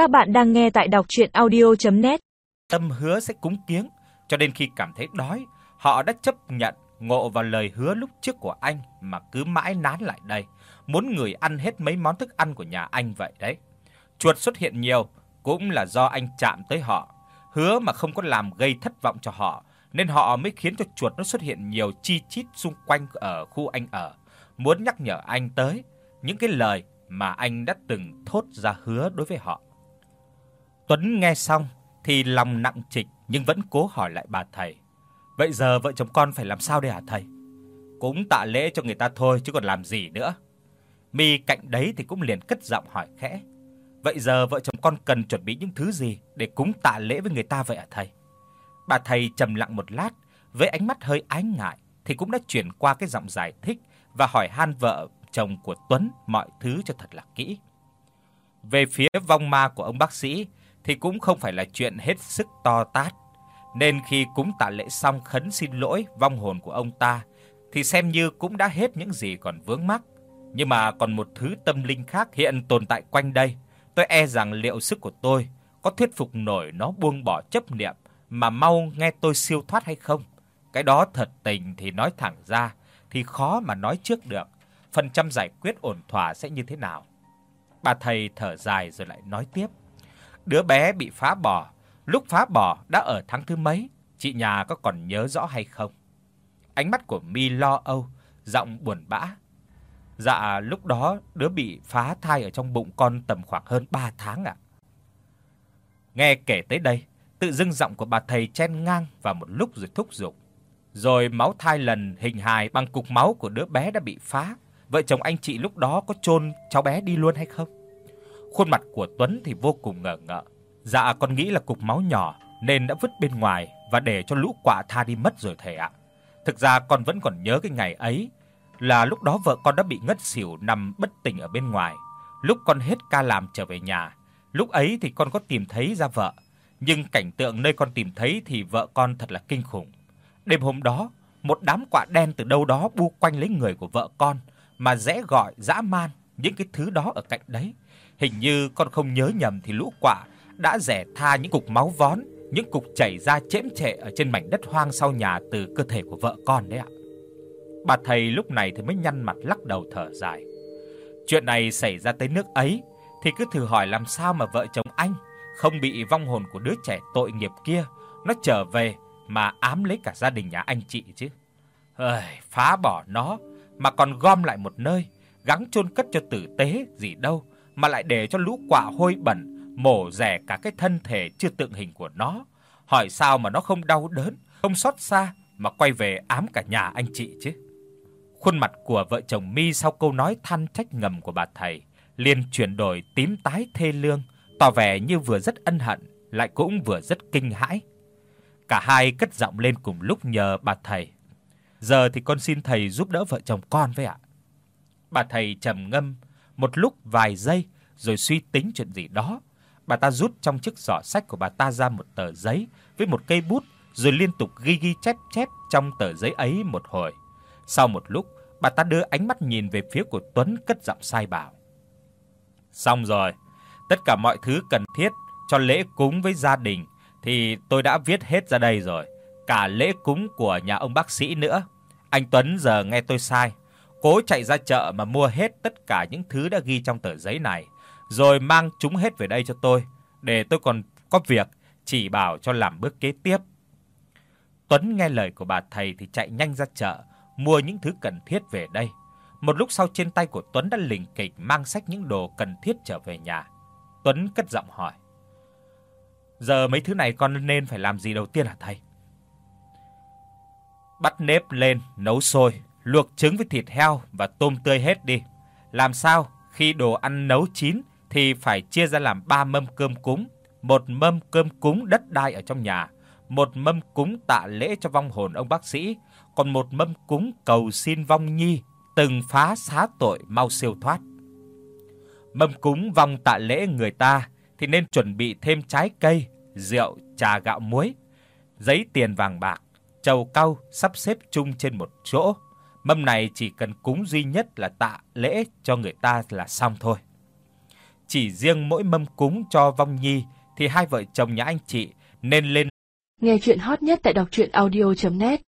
Các bạn đang nghe tại đọc audio net Tâm hứa sẽ cúng kiếng, cho đến khi cảm thấy đói, họ đã chấp nhận ngộ vào lời hứa lúc trước của anh mà cứ mãi nán lại đây, muốn người ăn hết mấy món thức ăn của nhà anh vậy đấy. Chuột xuất hiện nhiều cũng là do anh chạm tới họ, hứa mà không có làm gây thất vọng cho họ, nên họ mới khiến cho chuột nó xuất hiện nhiều chi chít xung quanh ở khu anh ở, muốn nhắc nhở anh tới những cái lời mà anh đã từng thốt ra hứa đối với họ. Tuấn nghe xong thì lòng nặng trịch nhưng vẫn cố hỏi lại bà thầy. Vậy giờ vợ chồng con phải làm sao đây hả thầy? Cũng tạ lễ cho người ta thôi chứ còn làm gì nữa. Mi cạnh đấy thì cũng liền cất giọng hỏi khẽ. Vậy giờ vợ chồng con cần chuẩn bị những thứ gì để cúng tạ lễ với người ta vậy hả thầy? Bà thầy trầm lặng một lát, với ánh mắt hơi ái ngại thì cũng đã chuyển qua cái giọng giải thích và hỏi han vợ chồng của Tuấn mọi thứ cho thật là kỹ. Về phía vong ma của ông bác sĩ thì cũng không phải là chuyện hết sức to tát, nên khi cúng tạ lễ xong khấn xin lỗi vong hồn của ông ta thì xem như cũng đã hết những gì còn vướng mắc. Nhưng mà còn một thứ tâm linh khác hiện tồn tại quanh đây, tôi e rằng liệu sức của tôi có thuyết phục nổi nó buông bỏ chấp niệm mà mau nghe tôi siêu thoát hay không. Cái đó thật tình thì nói thẳng ra thì khó mà nói trước được, phần trăm giải quyết ổn thỏa sẽ như thế nào. Bà thầy thở dài rồi lại nói tiếp. Đứa bé bị phá bỏ, lúc phá bỏ đã ở tháng thứ mấy, chị nhà có còn nhớ rõ hay không? Ánh mắt của Mi lo âu, giọng buồn bã. Dạ, lúc đó đứa bị phá thai ở trong bụng con tầm khoảng hơn 3 tháng ạ. Nghe kể tới đây, tự dưng giọng của bà thầy chen ngang vào một lúc rồi thúc giục. Rồi máu thai lần hình hài bằng cục máu của đứa bé đã bị phá, vợ chồng anh chị lúc đó có chôn cháu bé đi luôn hay không? Khuôn mặt của Tuấn thì vô cùng ngờ ngợ. Dạ con nghĩ là cục máu nhỏ nên đã vứt bên ngoài và để cho lũ quạ tha đi mất rồi thầy ạ. Thực ra con vẫn còn nhớ cái ngày ấy là lúc đó vợ con đã bị ngất xỉu nằm bất tỉnh ở bên ngoài. Lúc con hết ca làm trở về nhà, lúc ấy thì con có tìm thấy ra vợ, nhưng cảnh tượng nơi con tìm thấy thì vợ con thật là kinh khủng. Đêm hôm đó, một đám quạ đen từ đâu đó bu quanh lấy người của vợ con mà rẽ gọi dã man những cái thứ đó ở cạnh đấy. Hình như con không nhớ nhầm thì lũ quạ đã rẻ tha những cục máu vón, những cục chảy ra chễm chệ ở trên mảnh đất hoang sau nhà từ cơ thể của vợ con đấy ạ. Bà thầy lúc này thì mới nhăn mặt lắc đầu thở dài. Chuyện này xảy ra tới nước ấy thì cứ thử hỏi làm sao mà vợ chồng anh không bị vong hồn của đứa trẻ tội nghiệp kia nó trở về mà ám lấy cả gia đình nhà anh chị chứ. Ơi, phá bỏ nó mà còn gom lại một nơi, gắng chôn cất cho tử tế gì đâu mà lại để cho lũ quạ hôi bẩn mổ rẻ cả cái thân thể chưa tượng hình của nó. Hỏi sao mà nó không đau đớn, không xót xa mà quay về ám cả nhà anh chị chứ. Khuôn mặt của vợ chồng Mi sau câu nói than trách ngầm của bà thầy liền chuyển đổi tím tái thê lương, tỏ vẻ như vừa rất ân hận lại cũng vừa rất kinh hãi. Cả hai cất giọng lên cùng lúc nhờ bà thầy. Giờ thì con xin thầy giúp đỡ vợ chồng con với ạ. Bà thầy trầm ngâm một lúc vài giây rồi suy tính chuyện gì đó. Bà ta rút trong chiếc giỏ sách của bà ta ra một tờ giấy với một cây bút rồi liên tục ghi ghi chép chép trong tờ giấy ấy một hồi. Sau một lúc, bà ta đưa ánh mắt nhìn về phía của Tuấn cất giọng sai bảo. Xong rồi, tất cả mọi thứ cần thiết cho lễ cúng với gia đình thì tôi đã viết hết ra đây rồi, cả lễ cúng của nhà ông bác sĩ nữa. Anh Tuấn giờ nghe tôi sai, cố chạy ra chợ mà mua hết tất cả những thứ đã ghi trong tờ giấy này, rồi mang chúng hết về đây cho tôi, để tôi còn có việc chỉ bảo cho làm bước kế tiếp. Tuấn nghe lời của bà thầy thì chạy nhanh ra chợ, mua những thứ cần thiết về đây. Một lúc sau trên tay của Tuấn đã lỉnh kỉnh mang xách những đồ cần thiết trở về nhà. Tuấn cất giọng hỏi: "Giờ mấy thứ này con nên phải làm gì đầu tiên hả thầy?" Bắt nếp lên, nấu sôi, luộc trứng với thịt heo và tôm tươi hết đi. Làm sao khi đồ ăn nấu chín thì phải chia ra làm 3 mâm cơm cúng, một mâm cơm cúng đất đai ở trong nhà, một mâm cúng tạ lễ cho vong hồn ông bác sĩ, còn một mâm cúng cầu xin vong nhi từng phá xá tội mau siêu thoát. Mâm cúng vong tạ lễ người ta thì nên chuẩn bị thêm trái cây, rượu, trà gạo muối, giấy tiền vàng bạc, trầu cau sắp xếp chung trên một chỗ. Mâm này chỉ cần cúng duy nhất là tạ lễ cho người ta là xong thôi. chỉ riêng mỗi mâm cúng cho vong nhi thì hai vợ chồng nhà anh chị nên lên Nghe truyện hot nhất tại doctruyenaudio.net